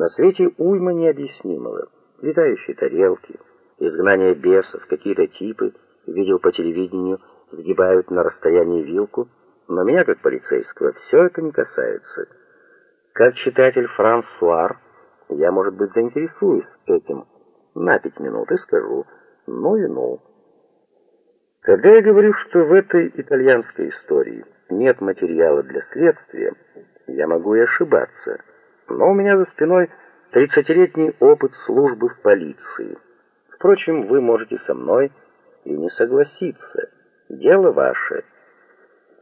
На свете уйма необъяснимого. Летающие тарелки, изгнание бесов, какие-то типы, видел по телевидению, сгибают на расстоянии вилку, но меня, как полицейского, все это не касается. Как читатель Франсуар, я, может быть, заинтересуюсь этим на пять минут и скажу «ну и ну». Когда я говорю, что в этой итальянской истории нет материала для следствия, я могу и ошибаться, но у меня за спиной тридцатилетний опыт службы в полиции. Впрочем, вы можете со мной и не согласиться. Дело ваше.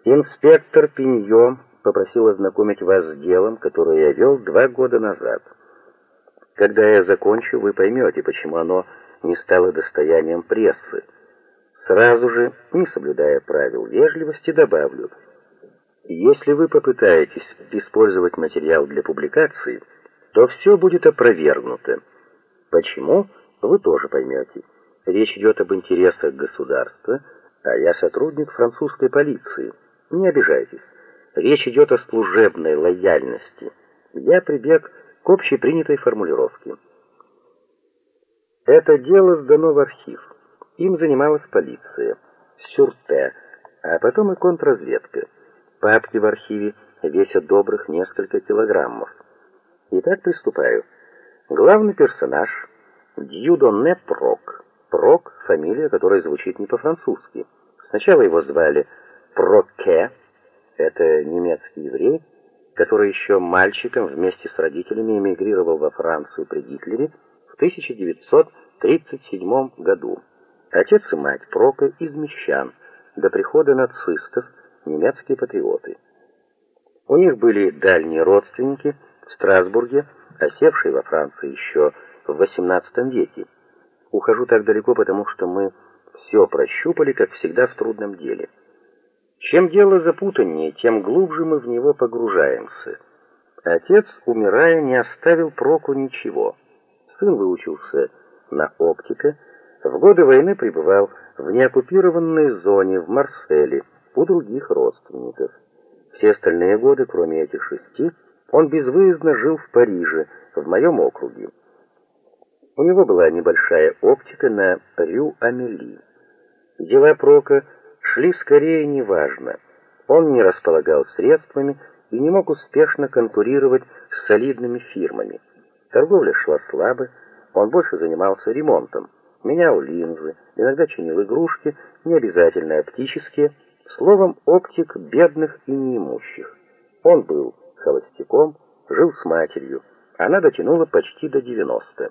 Инспектор Пиньо попросил ознакомить вас с делом, которое я вел два года назад. Когда я закончу, вы поймете, почему оно не стало достоянием прессы. Сразу же, не соблюдая правил вежливости, добавлю: если вы попытаетесь использовать материал для публикации, то все будет опровергнуто. Почему? Вы тоже поймете. Речь идет об интересах государства, а я сотрудник французской полиции. Не обижайтесь. Речь идет о служебной лояльности. Я прибег к общепринятой формулировке. Это дело сдано в архив. Им занималась полиция, Сюрте, а потом и контрразведка. Папки в архиве весят добрых несколько килограммов. Итак, приступаю. Главный персонаж Дьюдонне Прок. Прок — фамилия, которая звучит не по-французски. Сначала его звали Проке, это немецкий еврей, который еще мальчиком вместе с родителями эмигрировал во Францию при Гитлере в 1937 году. Отец и мать Прока из мещан, до прихода нацистов, немецкие патриоты. У них были дальние родственники в Страсбурге, осевшие во Франции еще в XVIII веке. Ухожу так далеко, потому что мы все прощупали, как всегда в трудном деле. Чем дело запутаннее, тем глубже мы в него погружаемся. Отец, умирая, не оставил проку ничего. Сын выучился на оптика, в годы войны пребывал в неоккупированной зоне в Марселе у других родственников. Все остальные годы, кроме этих шести, он безвыездно жил в Париже, в моем округе. У него была небольшая оптика на Рю-Амели. Дела Прока шли скорее неважно. Он не располагал средствами и не мог успешно конкурировать с солидными фирмами. Торговля шла слабо, он больше занимался ремонтом менял линзы, иногда чинил игрушки, не обязательно оптические, словом, оптик бедных и неимущих. Он был холостяком, жил с матерью, она дотянула почти до 90.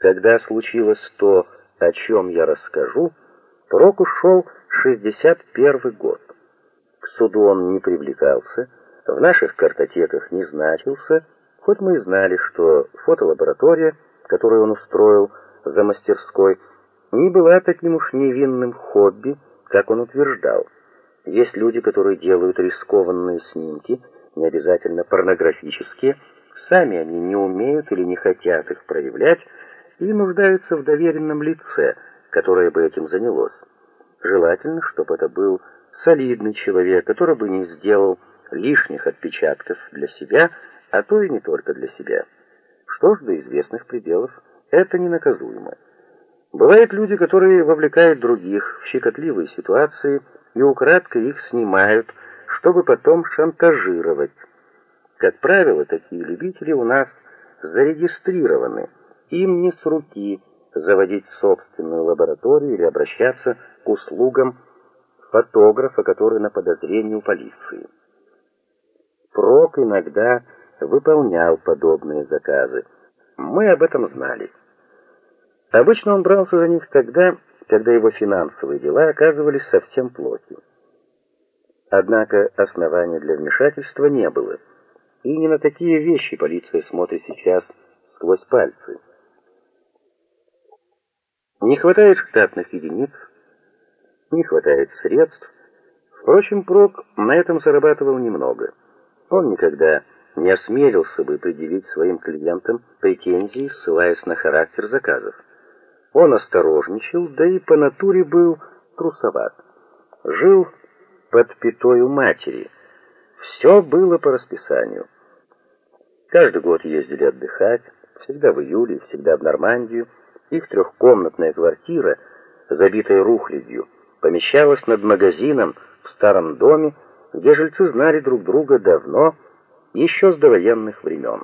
Когда случилось то, о чем я расскажу, Прок ушел 61 год. К суду он не привлекался, в наших картотеках не значился, хоть мы и знали, что фотолаборатория, которую он устроил, за мастерской не была таким уж невинным хобби, как он утверждал. Есть люди, которые делают рискованные снимки, не обязательно порнографические, сами они не умеют или не хотят их проявлять и нуждаются в доверенном лице, которое бы этим занялось. Желательно, чтобы это был солидный человек, который бы не сделал лишних отпечатков для себя, а то и не только для себя. Что ж, до известных пределов это ненаказуемо. Бывают люди, которые вовлекают других в щекотливые ситуации и украдкой их снимают, чтобы потом шантажировать. Как правило, такие любители у нас зарегистрированы. Им не с руки заводить собственную лабораторию или обращаться к услугам фотографа, который на подозрении у полиции. Прок иногда выполнял подобные заказы. Мы об этом знали. Обычно он брался за них тогда, когда его финансовые дела оказывались совсем плохи. Однако основания для вмешательства не было. И не на такие вещи полиция смотрит сейчас сквозь пальцы. Не хватает штатных единиц, не хватает средств. Впрочем, Прок на этом зарабатывал немного. Он никогда не осмелился бы предъявить своим клиентам претензии, ссылаясь на характер заказов. Он осторожничал, да и по натуре был трусоват. Жил под пятой у матери. Все было по расписанию. Каждый год ездили отдыхать, всегда в июле, всегда в Нормандию. Их трехкомнатная квартира, забитая рухлядью, помещалась над магазином в старом доме, где жильцы знали друг друга давно, еще с довоенных времен.